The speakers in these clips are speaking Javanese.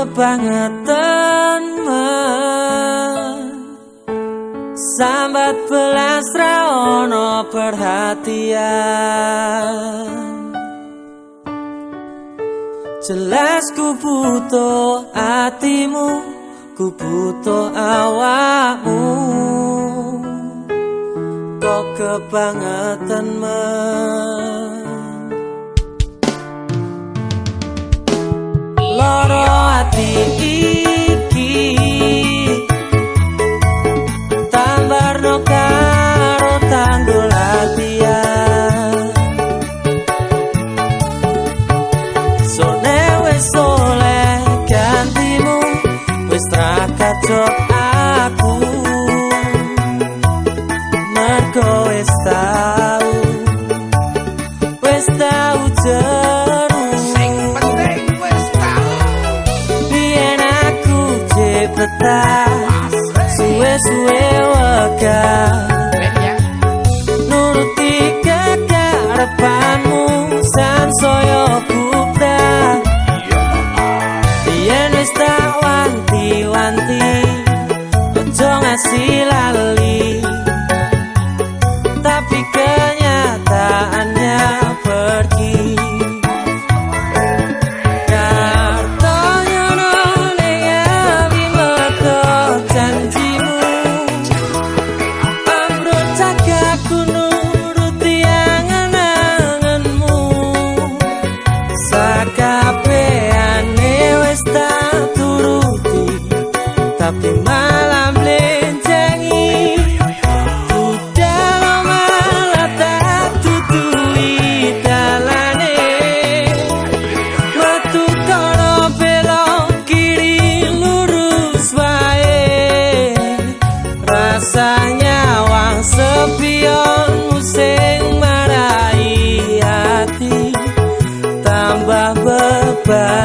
kebangetan Sambat belas raono perhatian. Jelas ku butuh hatimu Ku butuh awakmu. Kok kebangetan men Loro hati Tapi malam lencengi Udah malah tak tutui dalane. Metu kono belok kiri lurus wae. Rasanya wang sepion musing marai hati. Tambah bebani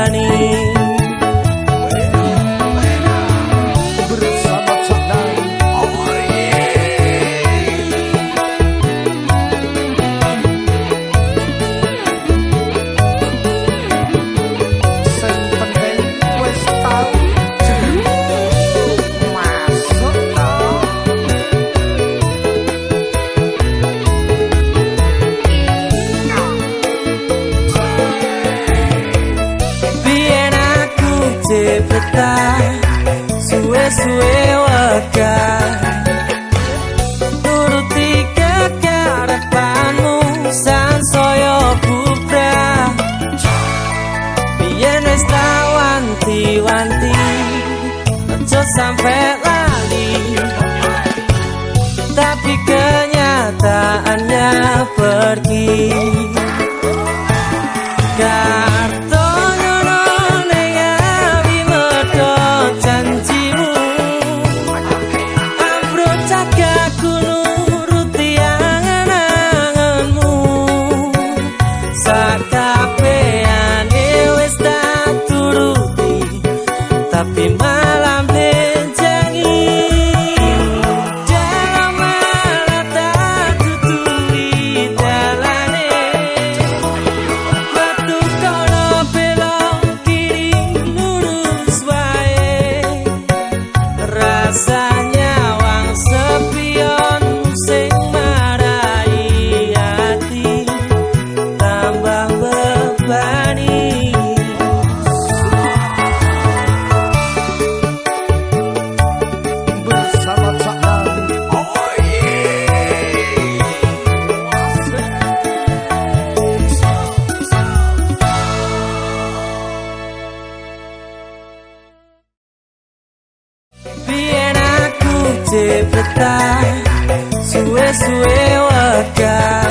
cepetan Suwe-suwe wegah Nuruti kekarepanmu San soyo kubra Biyen wis tak wanti-wanti Ojo sampe lali. Tapi kenyataannya pergi cepetan suwe-suwe wakar.